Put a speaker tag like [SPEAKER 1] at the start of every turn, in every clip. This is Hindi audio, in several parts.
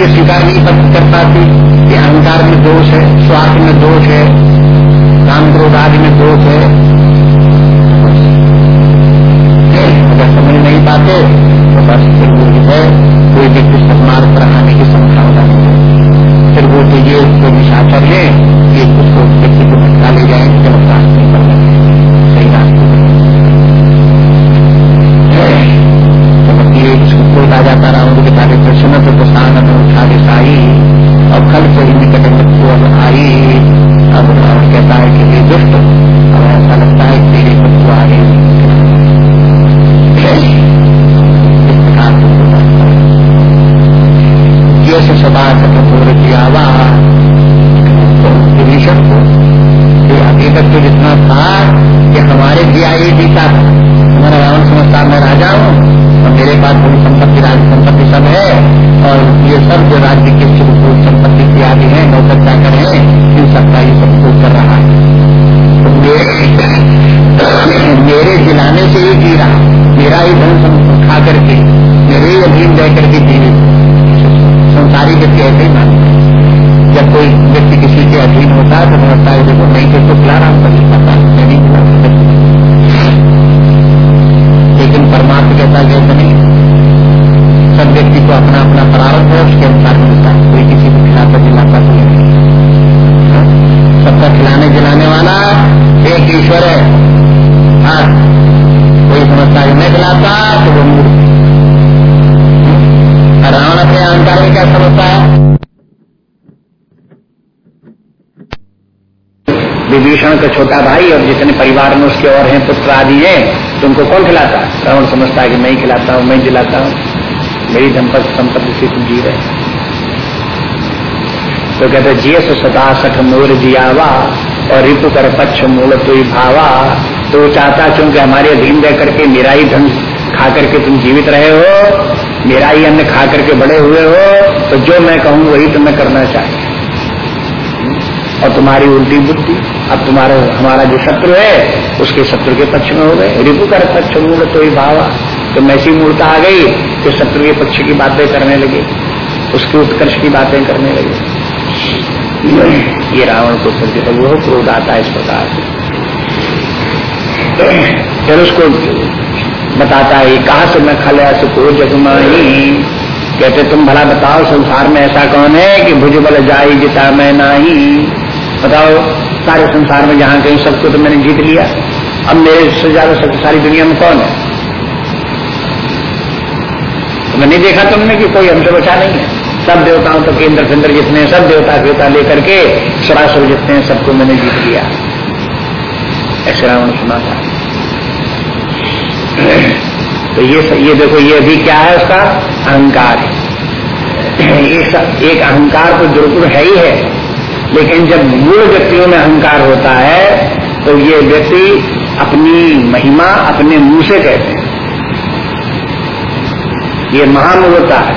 [SPEAKER 1] ये स्वीकार नहीं कर पाती। कि अहंकार में दोष है, स्वार्थ में दोष है काम क्रोध आदि में दोष है। अगर समझ नहीं पाते तो बस फिर वो जो है, कोई व्यक्ति सन्मार्ग पर आने की संभावना नहीं है। फिर वो तो ये कोई निशाचर है कि उसको व्यक्ति को भटका ले जाएँगे जब रास्ते पर सही रास्ते पर ये जाता रहा उनके तारे प्रश्न तो प्रसान दे साई। और कल से ही निकट मृत्यु अब आई। अब रावण कहता है कि ये दुष्ट, अब ऐसा लगता है तेरी मृत्यु आ गई। से सदा कठोर कियावा विभीषण को कि तक तो जितना था कि हमारे दिया ये जीता था। हमारा रावण समझता मैं राजा हूँ। मेरे पास पूरी संपत्ति राज संपत्ति सब है। और ये सब जो राज्य के सुखभोग संपत्ति इत्यादि है नौकर चाकर है इन सबका ये सब भोग कर रहा है। तो मेरे, मेरे जिलाने से ही जी रहा। मेरा ही धन खा करके मेरे ही अधीन रह करके जीवित संसारी व्यक्ति ऐसे ही मानते जब कोई व्यक्ति किसी के अधीन होता है तो समझता है देखो नहीं तो खिला रहा हूँ कभी पता मैं नहीं खिला लेकिन परमात्मा कहता है ऐसा नहीं सब व्यक्ति को अपना अपना प्रारंभ है, उसके अनुसार मिलता है। कोई किसी को खिलाता जिलाता तो नहीं। हाँ? सबका खिलाने जिलाने वाला एक ईश्वर है। हाँ? कोई समझता है, मैं खिलाता तो वो मूर्ख रावण अपने अहंकार में क्या समझता है। विभीषण का छोटा भाई और जितने परिवार में उसके और हैं, पुत्र आदि हैं तो उनको कौन खिलाता रावण समझता है कि मैं ही खिलाता हूँ, मैं दिलाता हूँ। मेरी संपत्ति संपत्ति से तुम जी रहे तो कहते जिये सो सदा सठ मोर जियावा और रिपु कर पक्ष मूल तो भावा। तो चाहता क्योंकि हमारे अधीन रह करके मेरा ही धन खा करके तुम जीवित रहे हो, मेरा ही अन्न खा करके बड़े हुए हो तो जो मैं कहूँ वही तुम्हें करना चाहिए। और तुम्हारी उल्टी बुद्धि, अब तुम्हारा, हमारा जो शत्रु है, उसके शत्रु के पक्ष में हो गए। रिपु कर पक्ष मूल तो ही भावा। तो ऐसी मूर्ता आ गई कि शत्रु के पक्ष की बातें करने लगे। उसके उत्कर्ष की बातें करने लगे। ये रावण को फिर तो वो क्रोध आता है इस प्रकार फिर उसको बताता है, कहा से मैं खल ऐसे को जगमाही कहते, तुम भला बताओ, संसार में ऐसा कौन है कि भुजबल जाई जिता मैं नाही? बताओ, सारे संसार में जहाँ कहीं सबको तो मैंने जीत लिया, अब मेरे से ज़्यादा शक्तिशाली दुनिया में कौन है? तो मैंने देखा तुमने कि कोई हमसे बचा नहीं है। सब देवताओं तो केंद्र केंद्र जितने सब देवता देवता लेकर के सरासर जितने सबको मैंने जीत लिया। ऐसे रावण सुना था। तो ये ये देखो, ये अभी क्या है उसका? अहंकार है। एक अहंकार तो दुर्गुण है ही है। लेकिन जब मूल व्यक्तियों में अहंकार होता है तो ये व्यक्ति अपनी महिमा, अपने मुँह से कहते हैं। ये महामूर्ता है।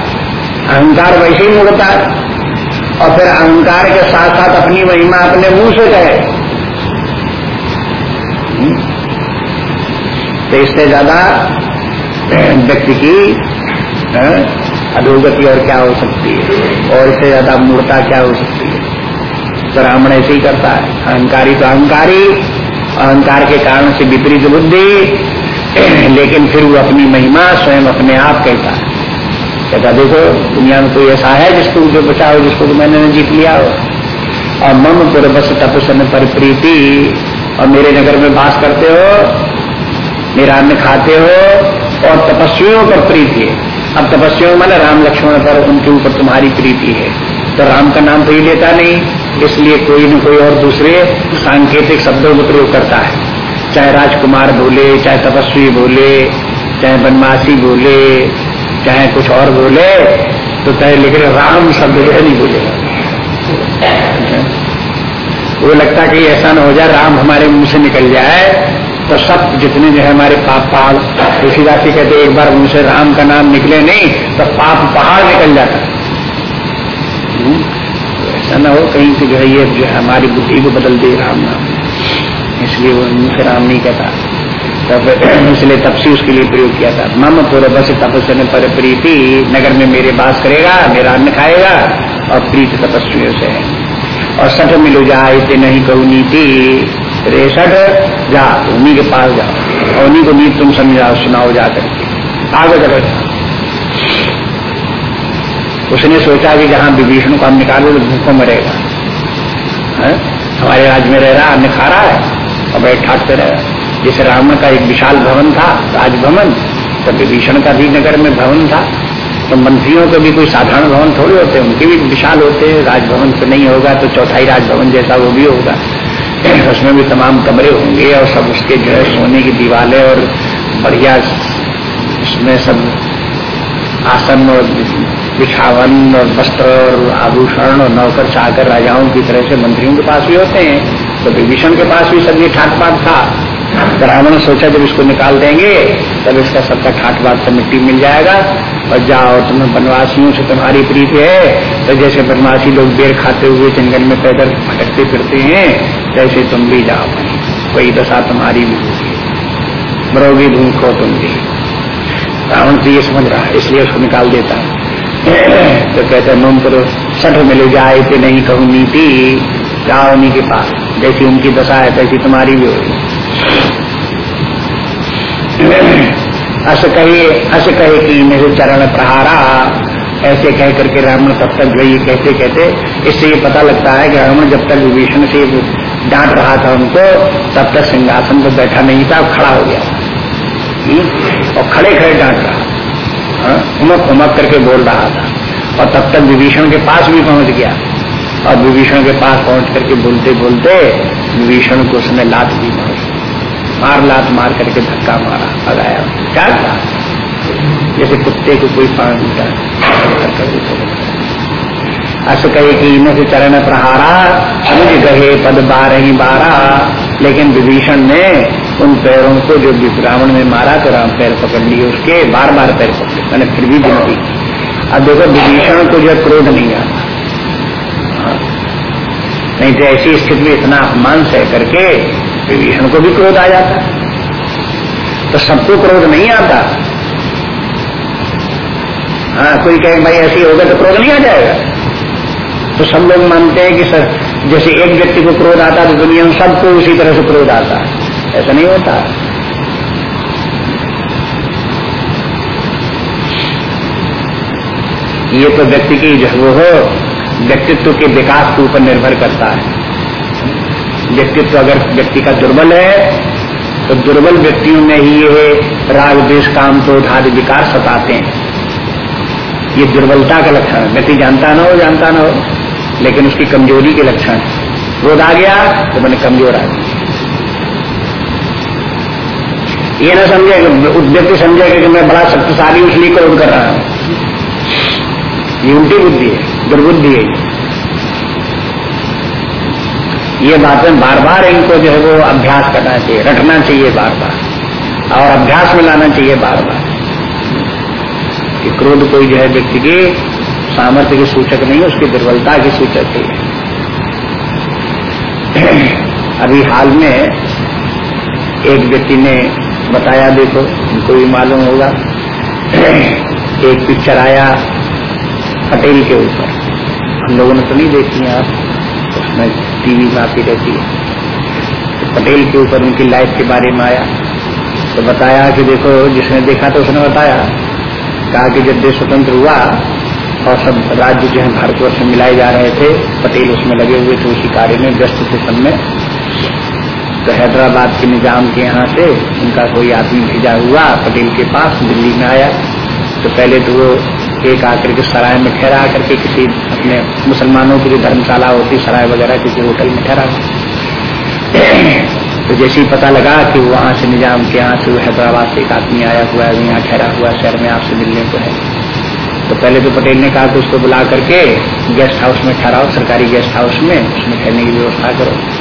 [SPEAKER 1] अहंकार वैसे ही मूर्ता है। और फिर अहंकार के साथ साथ अपनी महिमा, अपने मुँह से कहे। तो इससे ज़्यादा व्यक्ति की अधोगति और क्या हो सकती है? और इससे ज़्यादा मूर्ता क्या हो सकती है? ब्राह्मण ऐसे ही करता है। अहंकारी तो अहंकारी, अहंकार के कारण से विपरीत बुद्धि, लेकिन फिर वो अपनी महिमा स्वयं अपने आप कहता है। कहता देखो, दुनिया में कोई ऐसा है जिसको जो बचाओ, जिसको तो मैंने जीत लिया हो? और मम बस तपसन पर प्रीति और मेरे नगर में बास करते हो, मेरा अन्न खाते हो, और तपस्वियों पर प्रीति है। अब तपस्वियों, मैंने राम लक्ष्मण पर, उनके ऊपर तुम्हारी प्रीति है। तो राम का नाम तो ही लेता नहीं। इसलिए कोई न कोई और दूसरे सांकेतिक शब्दों का प्रयोग करता है। चाहे राजकुमार बोले, चाहे तपस्वी बोले, चाहे बनवासी बोले, चाहे कुछ और बोले तो चाहे लेकिन राम शब्द जो है नहीं बोलेगा वो लगता कि ऐसा न हो जाए, राम हमारे मुँह से निकल जाए तो सब जितने जो है हमारे पाप पहाड़ तुलसीदास कहते एक बार मुँह से राम का नाम निकले नहीं तो पाप पहाड़ निकल जाता। ऐसा ना हो कहीं से जो है ये जो है हमारी बुद्धि को बदल दे राम नाम। इसलिए वो मुझसे राम नहीं कहता। तब इसलिए तब से उसके लिए प्रयोग किया था। मम पूर्व से तपस्या पर प्रीति, नगर में मेरे बास करेगा, मेरा अन्न खाएगा और प्रीति तपस्वियों से है और सठ मिलो जाए इतने नहीं कहू नीति। रे सठ, जा, उन्हीं के पास जाओ और उन्हीं को नीति तुम समझाओ, सुनाओ जा करके। आगे चलो उसने सोचा कि जहाँ विभीषण को हम निकालो तो भूखों मरेगा। हमारे राज्य में रह रहा अन्न खा रहा है, और बैठ ठाकते रहे जैसे रावण का एक विशाल भवन था, राजभवन तो विभीषण का भी नगर में भवन था। तो मंत्रियों के भी कोई साधारण भवन थोड़े होते हैं उनके भी विशाल होते हैं राजभवन से नहीं होगा तो चौथाई राजभवन जैसा वो भी होगा। उसमें भी तमाम कमरे होंगे और सब उसके जो है सोने की दीवारें और बढ़िया उसमें सब आसन और बिछावन और वस्त्र और आभूषण और नौकर चाकर राजाओं की तरह से मंत्रियों के पास भी होते हैं। तो विभीषण के पास भी सब ये ठाट पाट था रावण सोचा, जब इसको निकाल देंगे, तब इसका सबका ठाट बात से मिट्टी मिल जाएगा। और जाओ, तुम्हें बनवासियों से तुम्हारी प्रीति है। तो जैसे बनवासी लोग बेर खाते हुए जंगल में पैदल भटकते फिरते हैं जैसे तुम भी जाओ। वही दशा तुम्हारी भी होगी मरोगी भूखो तुम भी। रावण तो ये समझ रहा है, इसलिए उसको निकाल देता तो कहते मम करो सठ मिले जाए कि नहीं कहूँ नीति, जाओ उन्हीं के पास जैसी उनकी दशा है तैसी तुम्हारी भी होगी अस कहे अस कहे कि मेरे चरण प्रहारा, ऐसे कह करके रावण तब तक जो कहते कहते इससे ये पता लगता है कि रावण जब तक विभीषण से डांट रहा था उनको, तब तक सिंहासन पर बैठा नहीं था खड़ा हो गया हम्म? और खड़े खड़े डांट रहा? उमक उमक करके बोल रहा था। और तब तक विभीषण के पास भी पहुँच गया। और विभीषण के पास पहुँच करके बोलते बोलते विभीषण को उसने लात दी मारी। मार, लात मार करके धक्का मारा, भगाया। क्या था? जैसे कुत्ते को कोई पान अस कहे कि इन से चरण प्रहारा मुझ गहे पद बारह ही बारह। लेकिन विभीषण ने उन पैरों को जो रावण ने मारा तो राम पैर पकड़ लिए, उसके बार बार पैर पकड़े, मैंने फिर भी गिनती अब देखो, विभीषण को जो क्रोध नहीं आता। हाँ। नहीं तो ऐसी स्थिति में इतना अपमान सह करके विभीषण को भी क्रोध आ जाता। तो सबको क्रोध नहीं आता। हाँ कोई कहे, भाई, ऐसी होगा तो क्रोध नहीं आ जाएगा? तो सब लोग मानते हैं कि सर, जैसे एक व्यक्ति को क्रोध आता तो दुनिया में सबको उसी तरह से क्रोध आता। है ऐसा नहीं होता। ये तो व्यक्ति की जो वो हो, व्यक्तित्व के विकास के ऊपर निर्भर करता है। व्यक्तित्व अगर व्यक्ति का दुर्बल है तो दुर्बल व्यक्तियों में ही ये राग देश काम तो आदि विकार सताते हैं। ये दुर्बलता का लक्षण है। व्यक्ति जानता ना हो, जानता ना हो, लेकिन उसकी कमज़ोरी के लक्षण क्रोध आ गया तो मैंने कमज़ोर आ गया। ये ना समझे व्यक्ति समझेगा कि मैं बड़ा शक्तिशाली इसलिए क्रोध कर रहा हूँ। ये उल्टी बुद्धि है, दुर्बुद्धि है ये। बातें बार बार इनको जो है वो अभ्यास करना चाहिए, रटना चाहिए बार बार और अभ्यास में लाना चाहिए बार बार कि क्रोध कोई जो है व्यक्ति के सामर्थ्य के सूचक नहीं उसकी दुर्बलता के सूचक है। अभी हाल में एक व्यक्ति ने बताया देखो, उनको भी मालूम होगा। एक पिक्चर आया पटेल के ऊपर। हम लोगों ने तो नहीं देखी आप। उसमें टीवी में आती रहती है। तो पटेल के ऊपर उनकी लाइफ के बारे में आया। तो बताया कि देखो, जिसने देखा तो उसने बताया। कहा कि जब देश स्वतंत्र हुआ और सब राज्य जो है भारतवर्ष में मिलाए जा रहे थे, पटेल उसमें लगे हुए थे, उसी कार्य में व्यस्त थे सब में। तो हैदराबाद के निज़ाम के यहाँ से उनका कोई आदमी भेजा हुआ पटेल के पास, दिल्ली में आया। तो पहले तो वो एक आकर के सराय में ठहरा करके किसी अपने मुसलमानों की जो धर्मशाला होती, सराय वगैरह किसी होटल में ठहरा। तो जैसे ही पता लगा कि वहाँ से निज़ाम के यहाँ से हैदराबाद से एक आदमी आया हुआ है यहाँ ठहरा हुआ शहर में आपसे मिलने को है। तो पहले तो पटेल ने कहा कि उसको बुला करके गेस्ट हाउस में ठहराओ, सरकारी गेस्ट हाउस में, उसमें ठहरने की व्यवस्था करो।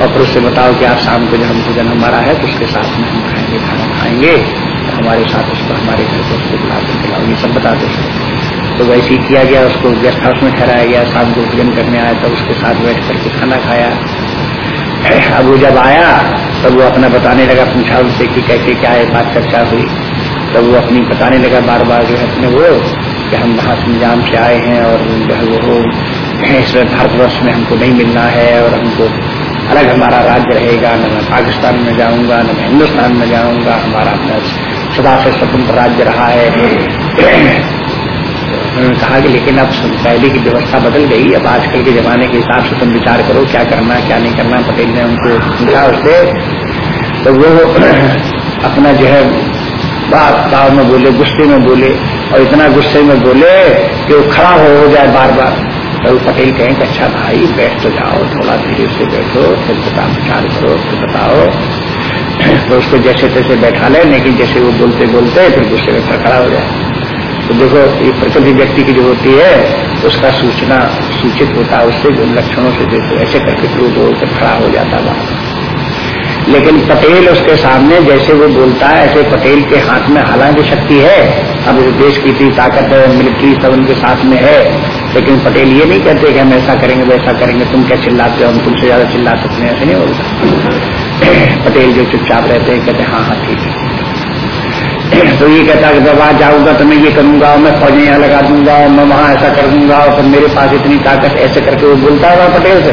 [SPEAKER 1] और फिर उससे बताओ कि आप शाम को जन्म भोजन हमारा है तो उसके साथ में हम खाएँगे, खाना खाएँगे तो हमारे साथ उसको, हमारे घर को उसको बुला कर खिलाओ, ये सब बता दो तो वैसे ही किया गया, उसको गेस्ट हाउस में ठहराया गया, शाम को भोजन करने आया तो उसके साथ बैठ करके खाना खाया। अब वो जब आया, तब वो अपना बताने लगा, पूछा उनसे कि कैसे क्या है, बात चर्चा हुई। तब वो अपनी बताने लगा बार बार जो है अपने वो, कि हम वहाँ संजाम से आए हैं और जो है वो भारतवर्ष में हमको नहीं मिलना है और हमको अलग हमारा राज्य रहेगा न मैं पाकिस्तान में जाऊँगा न मैं हिंदुस्तान में जाऊँगा हमारा अपना सदा से स्वतंत्र राज्य रहा है। उन्होंने कहा कि लेकिन अब पहले की व्यवस्था बदल गई अब आजकल के जमाने के हिसाब से तुम विचार करो क्या करना क्या नहीं करना पटेल ने उनको पूछा उससे। तो वो अपना जो है बात भाव में बोले गुस्से में बोले और इतना गुस्से में बोले कि वो खड़ा हो, जाए बार बार तो पटेल कहें कि अच्छा भाई बैठ तो जाओ, थोड़ा धीरे से बैठो, फिर पता विचार करो, फिर बताओ। तो उसको जैसे तैसे बैठा ले, लेकिन जैसे वो बोलते बोलते फिर गुस्से में खड़ा हो जाए। तो देखो, ये प्रकृति व्यक्ति की जो होती है, उसका सूचना सूचित होता है, उससे जो लक्षणों से देखो ऐसे करके क्रोध होकर खड़ा हो जाता वहाँ लेकिन पटेल उसके सामने जैसे वो बोलता है, ऐसे पटेल के हाथ में हालाँकि शक्ति है। अब इस देश की इतनी ताकत है, मिलिट्री सब उनके साथ में है। लेकिन पटेल ये नहीं कहते कि हम ऐसा करेंगे, वैसा करेंगे, तुम क्या चिल्लाते हो, हम तुमसे ज़्यादा चिल्ला सकते हैं ऐसे नहीं बोलता पटेल जो चुपचाप रहते हैं, कहते हाँ हाँ ठीक है। तो ये कहता है कि जब आज जाऊँगा तो मैं ये करूँगा मैं फौजें यहाँ लगा दूँगा मैं वहाँ ऐसा कर दूँगा, और फिर मेरे पास इतनी ताकत ऐसे करके वो बोलता होगा पटेल से।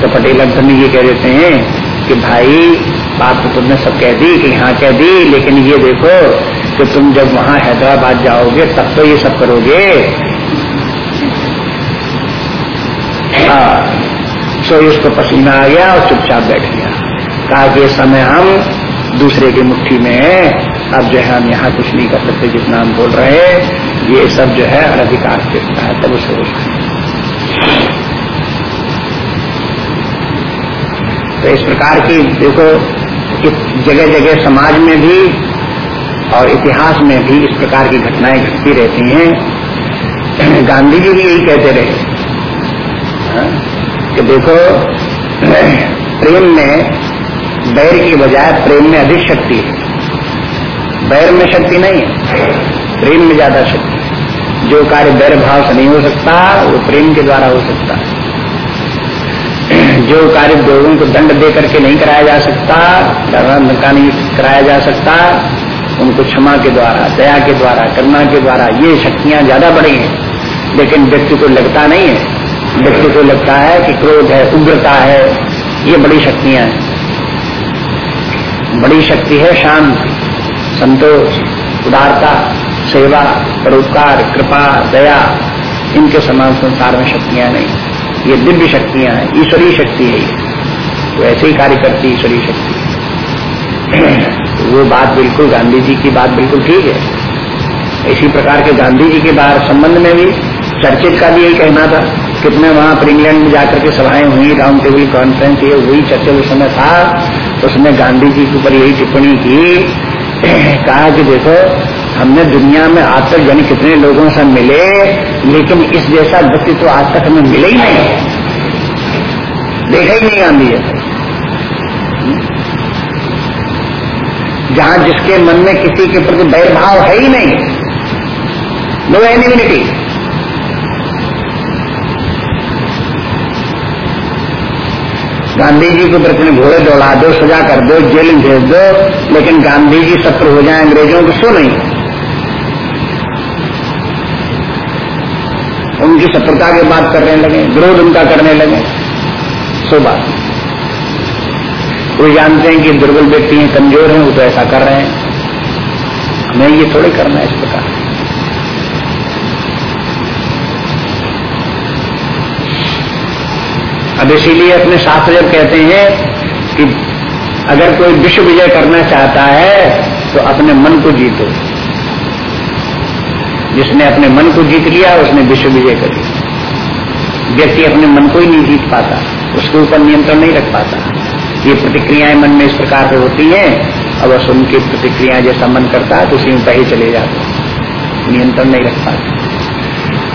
[SPEAKER 1] तो पटेल अंत में ये कह देते हैं कि भाई बात तो तुमने सब कह दी कि यहाँ कह दी, लेकिन ये देखो कि तुम जब वहाँ हैदराबाद जाओगे, तब तो ये सब करोगे। हाँ सो इसको पसीना आ गया और चुपचाप बैठ गया। कहा कि समय हम दूसरे की मुट्ठी में है। अब जो है हम यहाँ कुछ नहीं कर सकते जितना हम बोल रहे ये सब जो है अधिकार के है तब उसे तो इस प्रकार की देखो जगह जगह समाज में भी और इतिहास में भी इस प्रकार की घटनाएँ घटती रहती हैं। गांधी जी भी यही कहते रहे। हाँ, कि देखो प्रेम में बैर की बजाय प्रेम में अधिक शक्ति है। बैर में शक्ति नहीं है प्रेम में ज़्यादा शक्ति जो कार्य बैर भाव से नहीं हो सकता वो प्रेम के द्वारा हो सकता है। जो कार्य लोगों को दंड दे करके नहीं कराया जा सकता धर्म का नहीं कराया जा सकता, उनको क्षमा के द्वारा, दया के द्वारा, करुणा के द्वारा ये शक्तियाँ ज़्यादा बढ़ी हैं। लेकिन व्यक्ति को लगता नहीं है। व्यक्ति को लगता है कि क्रोध है, उग्रता है, ये बड़ी शक्तियाँ हैं। बड़ी शक्ति है शांति, संतोष, उदारता, सेवा, परोपकार, कृपा, दया, इनके समान संसार में शक्तियाँ नहीं। ये दिव्य शक्तियाँ हैं, ईश्वरीय शक्ति है तो ऐसे ही कार्य करती ईश्वरीय शक्ति। वो बात बिल्कुल गांधी जी की बात बिल्कुल ठीक है। इसी प्रकार के गांधी जी के बार संबंध में भी चर्चित का भी यही कहना था कितने वहाँ पर इंग्लैंड में जाकर के सभाएँ हुई, राउंड टेबल कॉन्फ्रेंस, ये हुई, चर्चा उस समय था उसने गांधी जी के ऊपर यही टिप्पणी की, कहा कि देखो हमने दुनिया में आज तक यानी कितने लोगों से मिले, लेकिन इस जैसा व्यक्ति तो आज तक हमें मिले ही नहीं। देखा ही नहीं गांधी जैसे जहाँ जिसके मन में किसी के प्रति बैरभाव है ही नहीं। नो एनिमिनिटी गांधी जी को प्रति घोड़े दौड़ा दो, सजा कर दो, जेल भेज दो, लेकिन गांधी जी शत्रु हो जाए, अंग्रेज़ों को सो नहीं। उनकी शत्रुता की बात करने लगे, विरोध उनका करने लगे। सो बात। वो जानते हैं कि दुर्बल व्यक्ति हैं, कमज़ोर हैं, वो तो ऐसा कर रहे हैं। हमें ये थोड़े करना है इस प्रकार। अब इसीलिए अपने शास्त्र जब कहते हैं कि अगर कोई विश्व विजय करना चाहता है तो अपने मन को जीतो। जिसने अपने मन को जीत लिया, उसने विश्व विजय कर लिया। व्यक्ति अपने मन को ही नहीं जीत पाता, उसके ऊपर नियंत्रण नहीं रख पाता। ये प्रतिक्रियाएँ मन में इस प्रकार से होती हैं, अब बस उनकी प्रतिक्रिया जैसा मन करता है तो उसी में पहले चले जाते नियंत्रण नहीं रख पाते।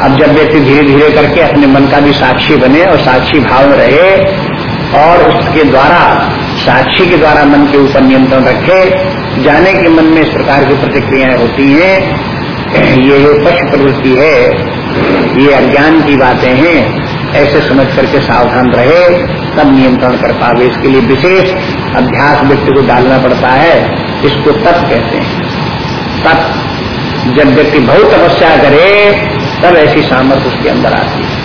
[SPEAKER 1] अब जब व्यक्ति धीरे धीरे करके अपने मन का भी साक्षी बने और साक्षी भाव रहे, और उसके द्वारा, साक्षी के द्वारा मन के ऊपर नियंत्रण रखे, जाने के मन में इस प्रकार की प्रतिक्रियाएँ होती हैं ये जो पक्ष प्रवृत्ति है, ये अज्ञान की बातें हैं, ऐसे समझ करके सावधान रहे, तब नियंत्रण कर पावे। इसके लिए विशेष अभ्यास व्यक्ति को डालना पड़ता है, इसको तप कहते हैं। तप, जब व्यक्ति बहुत तपस्या करे, तब ऐसी सामर्थ्य उसके अंदर आती है।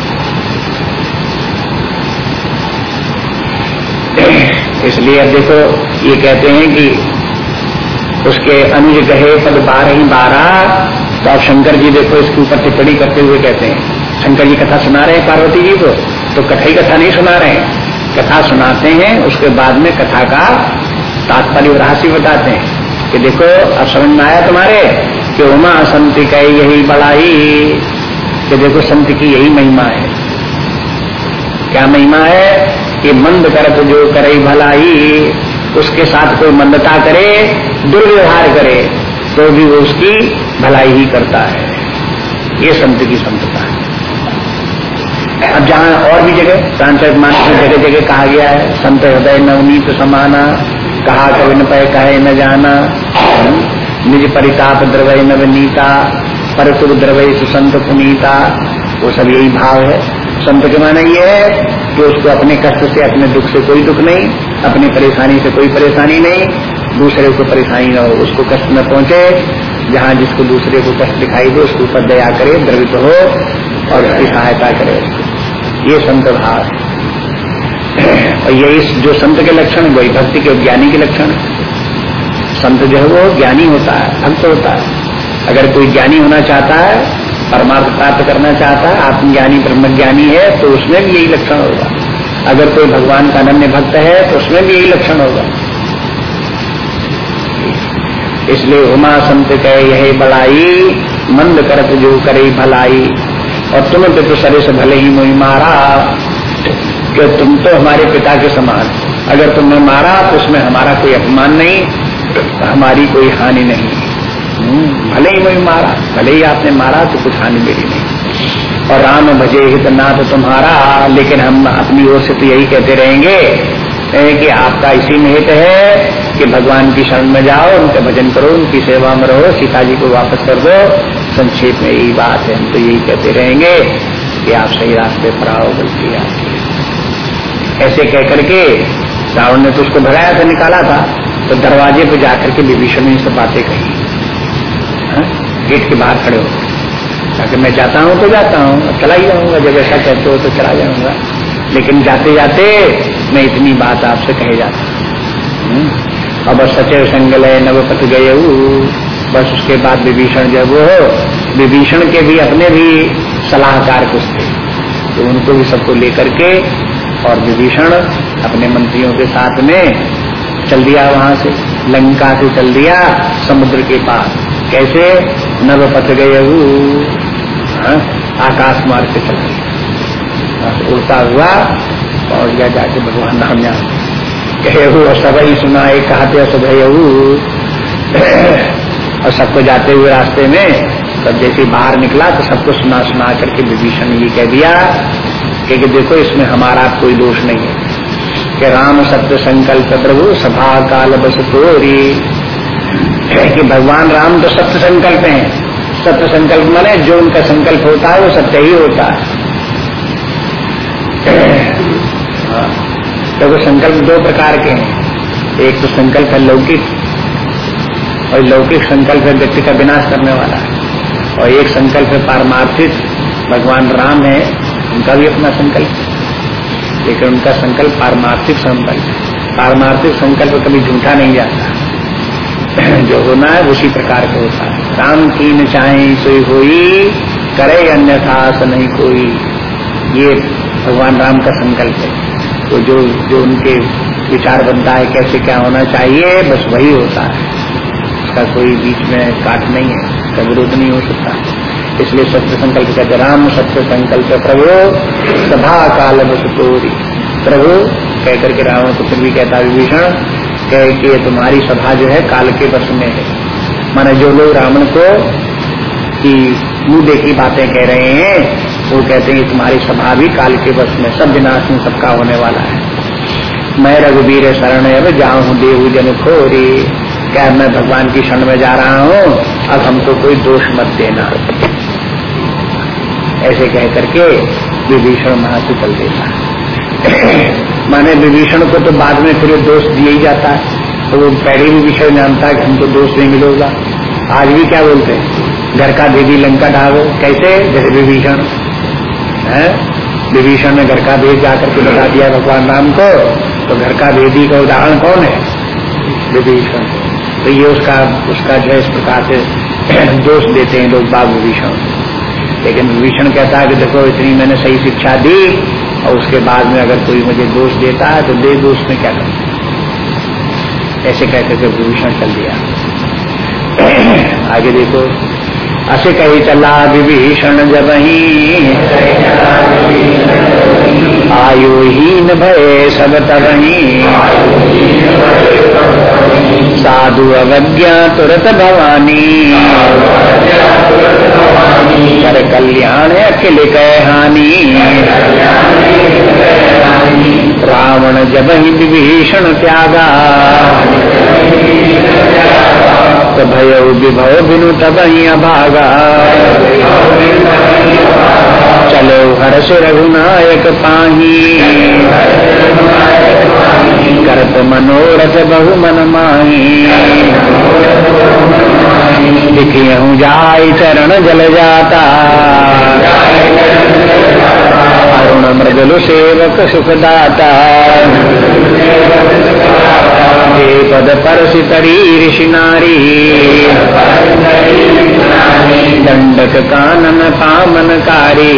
[SPEAKER 1] इसलिए अब देखो, ये कहते हैं कि उसके अनुज गहे पद बारह ही बारह तो आप शंकर जी देखो, इसके ऊपर टिप्पणी करते हुए कहते हैं। शंकर जी कथा सुना रहे हैं पार्वती जी को? तो कथा ही कथा नहीं सुना रहे हैं। कथा सुनाते हैं, उसके बाद में कथा का तात्पर्य राशि बताते हैं। कि देखो, अब समझ में आया तुम्हारे? कि उमा संत का यही बड़ाई कि देखो, संत की यही महिमा है। क्या महिमा है? कि मंद करत जो करे भलाई, उसके साथ कोई मंदता करे, दुर्व्यवहार करे तो भी वो उसकी भलाई ही करता है। ये संत की संतता है। अब जहाँ और भी जगह सांसद मानस में जगह जगह कहा गया है, संत हृदय नवनीत समाना, कहा कवि न पय कहे न जाना, निज परिताप द्रवय नवनीता पर तुर द्रवय सुसंत पुनीता, वो सब यही भाव है। संत के माना ये है कि उसको अपने कष्ट से, अपने दुख से कोई दुख नहीं, अपनी परेशानी से कोई परेशानी नहीं, दूसरे को परेशानी न हो, उसको कष्ट न पहुँचे जहाँ जिसको दूसरे को कष्ट दिखाई दे, उसके ऊपर दया करे, द्रवित हो और उसकी सहायता करे। ये संत भाव। और यही जो संत के लक्षण वही भक्ति के ज्ञानी के लक्षण संत जो है वो ज्ञानी होता है, भक्त होता है। अगर कोई ज्ञानी होना चाहता है, परमार्थ प्राप्त करना चाहता है, आत्मज्ञानी, ब्रह्मज्ञानी है तो उसमें भी यही लक्षण होगा। अगर कोई भगवान का अनन्य भक्त है तो उसमें भी यही लक्षण होगा। इसलिए उमा संत कहे यही बड़ाई मंद करत जो करे भलाई। और तुम तो सरे से भले ही मुई मारा कि तुम तो हमारे पिता के समान अगर तुमने मारा तो उसमें हमारा कोई अपमान नहीं हमारी कोई हानि नहीं। हम्म, भले ही मुई मारा भले ही आपने मारा तो कुछ हानि मेरी नहीं। और राम भजे हित नाथ तुम्हारा लेकिन हम अपनी ओर से तो यही कहते रहेंगे कि आपका इसी में हित है कि भगवान की शरण में जाओ, उनका भजन करो, उनकी सेवा में रहो सीता जी को वापस कर दो। संक्षेप में यही बात है। हम तो यही कहते रहेंगे कि आप सही रास्ते पर आओ, गलती आपकी ऐसे कह करके रावण ने तो उसको भगाया था, निकाला था तो दरवाजे पे जाकर के विभीषण ने सब बातें कही। हाँ? गेट के बाहर खड़े हो ताकि मैं जाता हूँ तो जाता हूँ, चला ही जाऊँगा, जब ऐसा कहते हो तो चला जाऊँगा। लेकिन जाते जाते मैं इतनी बात आपसे कहे जाता हूँ। अब सचय संगल है नवपत गए बस उसके बाद विभीषण जब वो विभीषण के भी अपने भी सलाहकार कुछ थे। तो उनको भी सबको लेकर के और विभीषण अपने मंत्रियों के साथ में चल दिया वहाँ से। लंका से चल दिया समुद्र के पास कैसे? नव पथ गए हाँ, आकाश मार्ग से चल गया। उड़ता हुआ और गया जाके भगवान नाम यहाँ कहे सब ही एक कहते सब और सबको जाते हुए रास्ते में तब जैसे बाहर निकला तो सबको सुना सुना करके विभीषण ने ये कह दिया कि देखो, इसमें हमारा कोई दोष नहीं है। कि राम सत्य संकल्प प्रभु, सभा काल बस तोरी। कि भगवान राम तो सत्य संकल्प हैं। सत्य संकल्प माने जो उनका संकल्प होता है, वो सत्य ही होता है। तो संकल्प दो प्रकार के हैं। एक तो संकल्प है लौकिक, और लौकिक संकल्प है व्यक्ति का विनाश करने वाला। है और एक संकल्प है पारमार्थिक, भगवान राम है, उनका भी अपना संकल्प। है लेकिन उनका संकल्प पारमार्थिक संकल्प पारमार्थिक संकल्प कभी झूठा नहीं जाता। जो होना है उसी प्रकार का होता है। राम की न चाहे, सोई होई, करे अन्यथा नहीं कोई। ये भगवान राम का संकल्प है। तो जो जो उनके विचार बनता है, कैसे क्या होना चाहिए, बस वही होता है। इसका कोई बीच में काट नहीं है, इसका विरोध नहीं हो सकता। इसलिए सत्य संकल्प कहते राम सत्य संकल्प प्रभु, सभा काल बसतोरी प्रभु कहकर के रावण को फिर भी कहता विभीषण, कह कि तुम्हारी सभा जो है, काल के बस में है। माने जो लोग रावण को, की मुँह देखी बातें कह रहे हैं वो कहते हैं तुम्हारी सभा भी काल के बस में, सब विनाश में सबका होने वाला है। मैं रघुवीर शरण अब जाऊँ देव जन खोरी। क्या मैं भगवान की क्षण में जा रहा हूँ? अब हमको कोई दोष मत देना। ऐसे कह करके विभीषण वहाँ से चल देता माने विभीषण को तो बाद में फिर दोष दिया ही जाता है। तो वो पहले भी विषय जानता है कि हमको दोष नहीं मिलेगा। आज भी क्या बोलते हैं? घर का दीदी लंका ढागो कैसे? जैसे विभीषण। है, विभीषण ने घर का भेद जाकर के बता दिया भगवान राम को तो घर का भेदी का उदाहरण कौन है? विभीषण। तो ये उसका उसका जो इस प्रकार से दोष देते हैं लोग बाग विभीषण। लेकिन विभीषण कहता है कि देखो, इतनी मैंने सही शिक्षा दी, और उसके बाद में अगर कोई मुझे दोष देता है तो दे दोष में क्या करता ऐसे कहते थे विभीषण चल दिया। आगे देखो असे कही चला विभीषण जब ही आयुहीन भय सब तबही साधु अवज्ञा तुरत भवानी. कर कल्याण अखिल कह हानि. रावण जब ही विभीषण त्यागा. तो भय विभव बिनु तब ही अभागा चलो हर्ष रघुनायक पाही। करत मनोरथ बहु मन माही। दिखियहूँ जाय चरण जल जाता। अरुण मृदुल सेवक सुखदाता हे पद परसि तरी ऋषि नारी दंडक कानन पामनकारी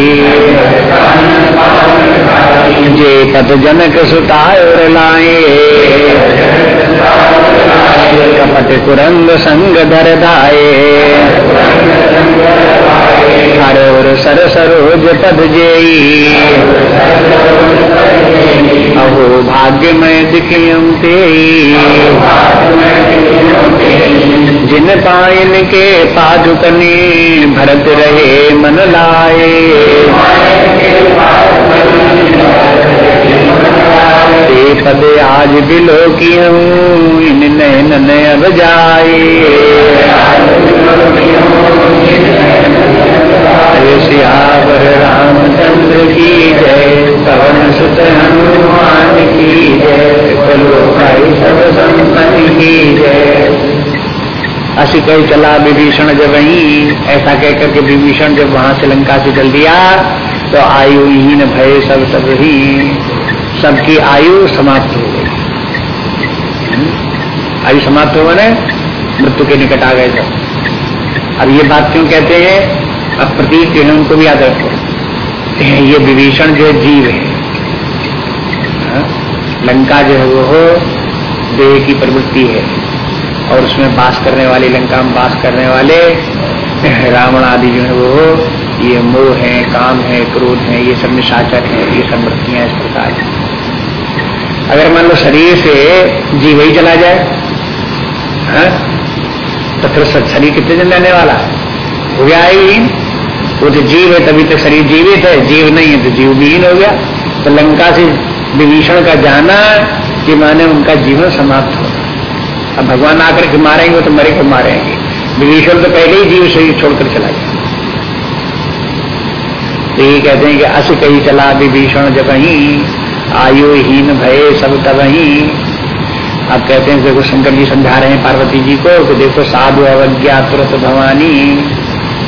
[SPEAKER 1] जे पद जनक सुतायर लाए कपट कुरंग संग धर धाये हर और सर सरोज पद जेई। अहो भाग्य में दिखियम ते जिन पायन के पादुकने भरत रहे मन लाए। पद आज बिलो की अब जाए। श्यावर रामचंद्र की जय, पवन सुत हनुमान की जय भाई सब संपत्ति की जय। असी कही चला विभीषण जब वही ऐसा कहकर के विभीषण जब वहाँ से लंका से चल दिया तो आयु हीन भय सब सब ही सबकी आयु समाप्त हो गई। आयु समाप्त हो गए मृत्यु के निकट आ गए सब अब ये बात क्यों कहते हैं? अब प्रतीक जो उनको भी याद रखो। ये विभीषण जो जीव है। हाँ? लंका जो है वो देह की प्रवृत्ति है। और उसमें बास करने वाले, लंका में बास करने वाले, रावण आदि जो है वो ये मोह है, काम है, क्रोध है, ये सब निशाचर है, ये सब वृत्तियाँ इस प्रकार है अगर मान लो शरीर से जीव ही चला जाए, हा? तो फिर शरीर कितने दिन रहने वाला हो? गया ही वो तो जीव है, तभी तो शरीर जीवित है। जीव नहीं है तो जीव विहीन हो गया। तो लंका से विभीषण का जाना, कि माने उनका जीवन समाप्त हो। अब भगवान आकर के मारेंगे तो मरे को मारेंगे। विभीषण तो पहले ही जीव शरीर छोड़कर चला गया। तो ये कहते हैं कि अस कही चला विभीषण जब ही आयु हीन भय सब तब ही। अब कहते हैं देखो शंकर जी समझा रहे हैं पार्वती जी को कि देखो साधु अवज्ञा तुरंत भवानी।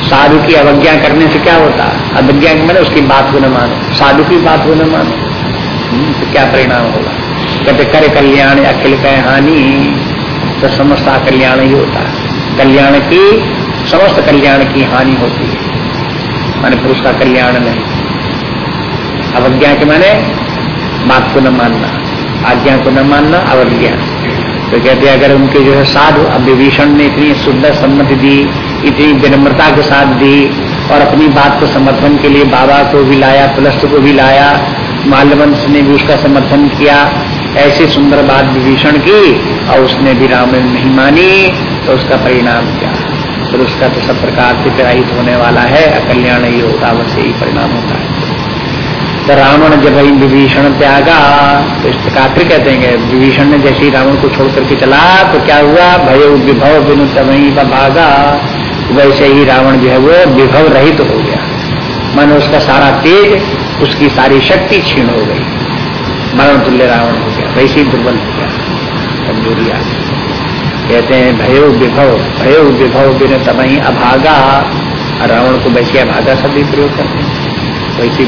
[SPEAKER 1] साधु की अवज्ञा करने से क्या होता? अवज्ञा मैंने उसकी बात को न मानो। साधु की बात को न मानो। हम्म, तो क्या परिणाम होगा? कहते कर कल्याण अखिल कह हानि। तो समस्त कल्याण ही होता है। कल्याण की समस्त कल्याण की हानि होती है। माने पुरुष का कल्याण नहीं। अवज्ञा के माने बात को न मानना, आज्ञा को न मानना अवज्ञा तो कहते अगर उनके जो है साधु अब विभीषण ने इतनी सुंदर सम्मति दी, इतनी विनम्रता के साथ दी, और अपनी बात को समर्थन के लिए बाबा को भी लाया, पुलस्त को भी लाया माल्यवंश ने भी उसका समर्थन किया, ऐसी सुंदर बात विभीषण की, और उसने भी राम नहीं मानी तो उसका परिणाम क्या? फिर उसका तो सब प्रकार से प्रहित होने वाला है, अकल्याण ही होता वैसे ही परिणाम होता है। तो रावण जब ही विभीषण त्यागा तो इस प्रकार कहते हैं विभीषण ने जैसे ही रावण को छोड़ करके चला तो क्या हुआ? भय विभव बिनु तवही भागा। वैसे ही रावण जो है वो विभव रहित तो हो गया। मन उसका सारा तेज, उसकी सारी शक्ति छीण हो गई। मरण तुल्य रावण हो गया, वैसे ही दुर्बल हो गया कमज़ोरी आ कहते हैं, भयो विभव भयो विभव बिन तमही अभागा। रावण को वैसे अभागा सभी प्रयोग करते हैं। वैसे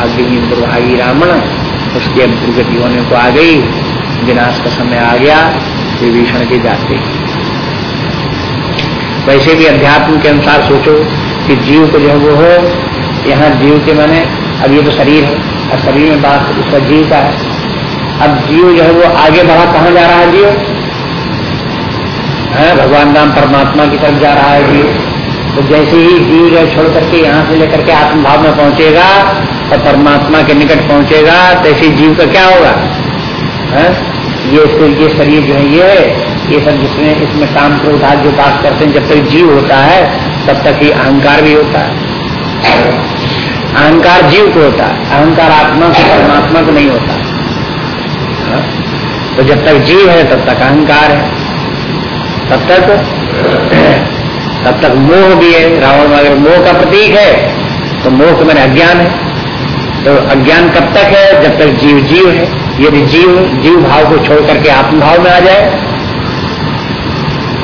[SPEAKER 1] भाग्यहीन दुर्भागी रावण, उसकी अब दुर्गति होने को आ गई विनाश का समय आ गया, विभीषण के जाते। वैसे भी अध्यात्म के अनुसार सोचो कि जीव को जो वो हो, यहाँ जीव के माने, अब ये तो शरीर है, और शरीर में बात उसका जीव का है। अब जीव जो है वो आगे बढ़ा, कहाँ जा रहा है जीव? है, भगवान राम परमात्मा की तरफ़ जा रहा है जीव। तो जैसे ही जीव जो छोड़ करके यहाँ से लेकर के आत्मभाव में पहुंचेगा और परमात्मा के निकट पहुंचेगा तो तो जीव का क्या होगा? है? ये तो ये शरीर जो है, ये ये सब जिसमें, इसमें काम क्रोध आदि जो बात करते हैं, जब तक जीव होता है, तब तक ही अहंकार भी होता है। अहंकार जीव को होता है, अहंकार आत्मा को, परमात्मा को नहीं होता। हाँ? तो जब तक जीव है, तब तक अहंकार है। तब तक तब तक मोह भी है। रावण, अगर मोह का प्रतीक है तो मोह के मैंने अज्ञान है। तो अज्ञान कब तक है? जब तक जीव जीव है। यदि जीव जीव भाव को छोड़ करके आत्मभाव में आ जाए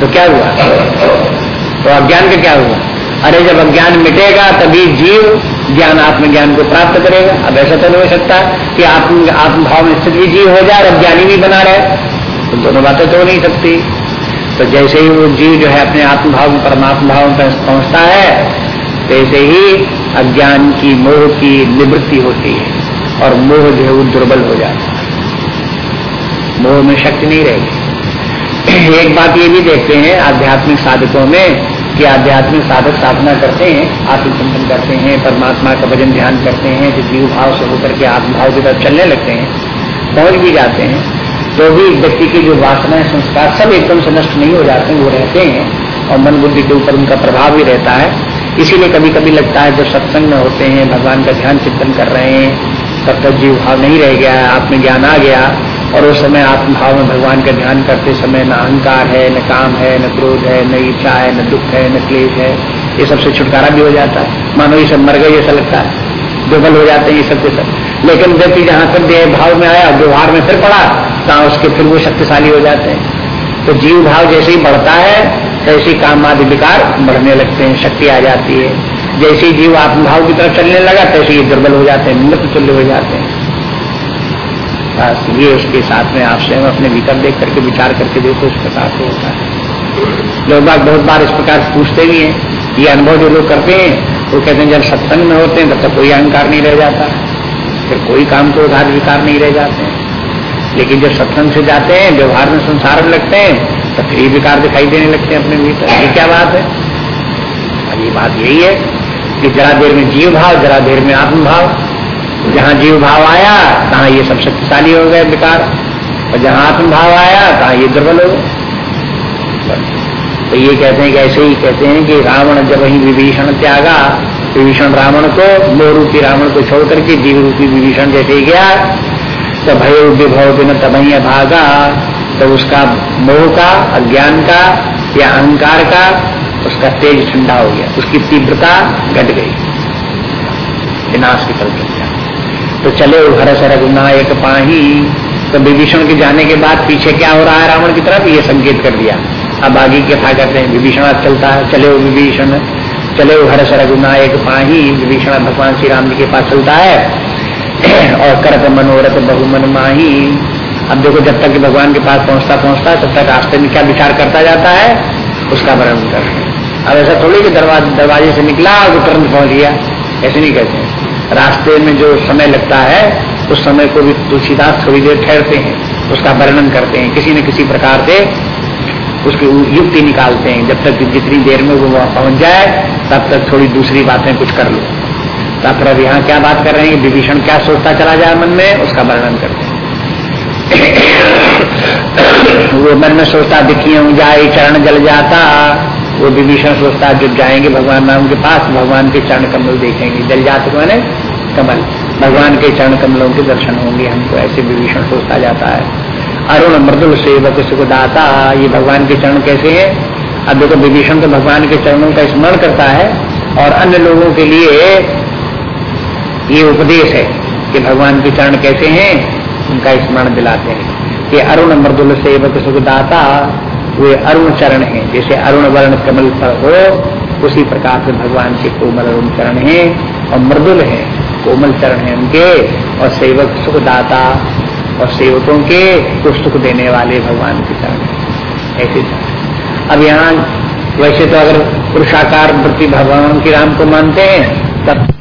[SPEAKER 1] तो क्या हुआ? तो अज्ञान का क्या हुआ? अरे जब अज्ञान मिटेगा, तभी जीव ज्ञान, आत्मज्ञान को प्राप्त करेगा। अब ऐसा तो नहीं हो सकता कि आत्म, आत्मभाव में स्थित भी जीव हो जाए और अज्ञानी भी बना रहे। तो दोनों बातें तो नहीं सकती। तो जैसे ही वो जीव जो है अपने आत्मभाव में परमात्मा भाव में पहुँचता है तैसे ही अज्ञान की, मोह की निवृत्ति होती है और मोह जो है वो दुर्बल हो जाता है। मोह में शक्ति नहीं रहेगी। एक बात ये भी देखते हैं आध्यात्मिक साधकों में कि आध्यात्मिक साधक साधना करते हैं, आत्मचिंतन करते हैं, परमात्मा का भजन ध्यान करते हैं, जो जीव भाव से होकर के आत्मभाव की तरफ़ चलने लगते हैं, पहुँच भी जाते हैं तो भी व्यक्ति की जो वासनाएँ, संस्कार सब एकदम से नष्ट नहीं हो जाते हैं, वो रहते हैं और मन बुद्धि के ऊपर उनका प्रभाव भी रहता है। इसीलिए कभी कभी लगता है जब सत्संग में होते हैं, भगवान का ध्यान चिंतन कर रहे हैं, तब तक जीव भाव नहीं रह गया है आत्मज्ञान आ गया और उस समय आत्मभाव में भगवान का ध्यान करते समय न अहंकार है, न काम है, न क्रोध है, न इच्छा है, न दुख है, न क्लेश है, ये सबसे छुटकारा भी हो जाता है। मानो ये सब मर गए ऐसा लगता है। दुर्बल हो जाते हैं ये सब के सब। लेकिन व्यक्ति जहाँ तक देह भाव में आया, व्यवहार में फिर पड़ा, तहाँ उसके फिर वो शक्तिशाली हो जाते हैं। तो जीव भाव जैसे ही बढ़ता है तैसे ही काम आदि विकार बढ़ने लगते हैं, शक्ति आ जाती है। जैसे जीव आत्मभाव की तरफ़ चलने लगा, तैसे ये दुर्बल हो जाते हैं मृत तुल्य हो जाते हैं। ये उसके साथ में आप स्वयं अपने भीतर देख करके, विचार करके देखो इस प्रकार से होता है। लोग बात बहुत बार इस प्रकार से पूछते भी हैं, ये अनुभव जो लोग करते हैं, वो कहते हैं, जब सत्संग में होते हैं, तब तक कोई अहंकार नहीं रह जाता। फिर कोई काम को उधार, विकार नहीं रह जाते हैं। लेकिन जब सत्संग से जाते हैं, व्यवहार में संसार में लगते हैं तो फिर विकार दिखाई देने लगते हैं अपने भीतर। ये क्या बात है? अब ये बात यही है कि जरा देर में जीव भाव, जरा देर में आत्म भाव। जहाँ जीव भाव आया, तहाँ ये सब शक्तिशाली हो गए विकार और जहाँ आत्म भाव आया, तहाँ ये दुर्बल हो गए। तो ये कहते हैं कि ऐसे ही कहते हैं कि रावण जब वही विभीषण त्यागा, विभीषण रावण को मोह रूपी रावण को छोड़ करके जीव रूपी विभीषण जैसे ही गया तो भय विभव बिन तबही भागा। तो उसका मोह का, अज्ञान का या अहंकार का उसका तेज ठंडा हो गया। उसकी तीव्रता घट गई। विनाश की तरफ़ गया तो चले हर सरग एक पाही। तो विभीषण के जाने के बाद पीछे क्या हो रहा है रावण की तरफ़? ये संकेत कर दिया। अब आगे कथा करते हैं। विभीषण चलता है। चले वो विभीषण। चले हर सरग एक पाही। विभीषण भगवान श्री राम जी के पास चलता है। और करत मनोरथ बहुमन माही। अब देखो जब तक भगवान के पास पहुँचता पहुँचता तब तक रास्ते में क्या विचार करता जाता है, उसका वर्णन कर अब ऐसा थोड़ी कि दरवाजे से निकला और तुरंत पहुँच गया। ऐसे नहीं कहते रास्ते में जो समय लगता है, उस समय को भी तुलसीदास थोड़ी देर ठहरते हैं, उसका वर्णन करते हैं। किसी न किसी प्रकार से उसकी युक्ति निकालते हैं। जब तक जितनी देर में वो वहाँ पहुँच जाए, तब तक थोड़ी दूसरी बातें कुछ कर लो। तब अब यहाँ क्या बात कर रहे हैं? विभीषण क्या सोचता चला जाए मन में? उसका वर्णन करते हैं। वो मन में सोचता दिखियों जाए, चरण जल जाता। वो विभीषण सोचता, जब जाएँगे भगवान राम के पास, भगवान के चरण कमल देखेंगे। जल जाते मैंने कमल। भगवान के चरण कमलों के दर्शन होंगे, हमको ऐसे विभीषण सोचता जाता है। अरुण मृदुल सेवक सुखदाता, ये भगवान के चरण कैसे है? अब देखो, विभीषण तो भगवान के चरणों का स्मरण करता है, और अन्य लोगों के लिए ये उपदेश है कि भगवान के चरण कैसे हैं? उनका स्मरण दिलाते हैं कि अरुण मृदुल सेवक सुखदाता, वे अरुण चरण हैं। जैसे अरुण वर्ण कमल पर हो, उसी प्रकार से भगवान के कोमल अरुण चरण हैं और मृदुल है। कोमल चरण है उनके और सेवक सुखदाता और सेवकों के को सुख देने वाले भगवान के चरण ऐसे अब यहाँ, वैसे तो अगर पुरुषाकार, वृत्ति भगवान की राम को मानते हैं, तब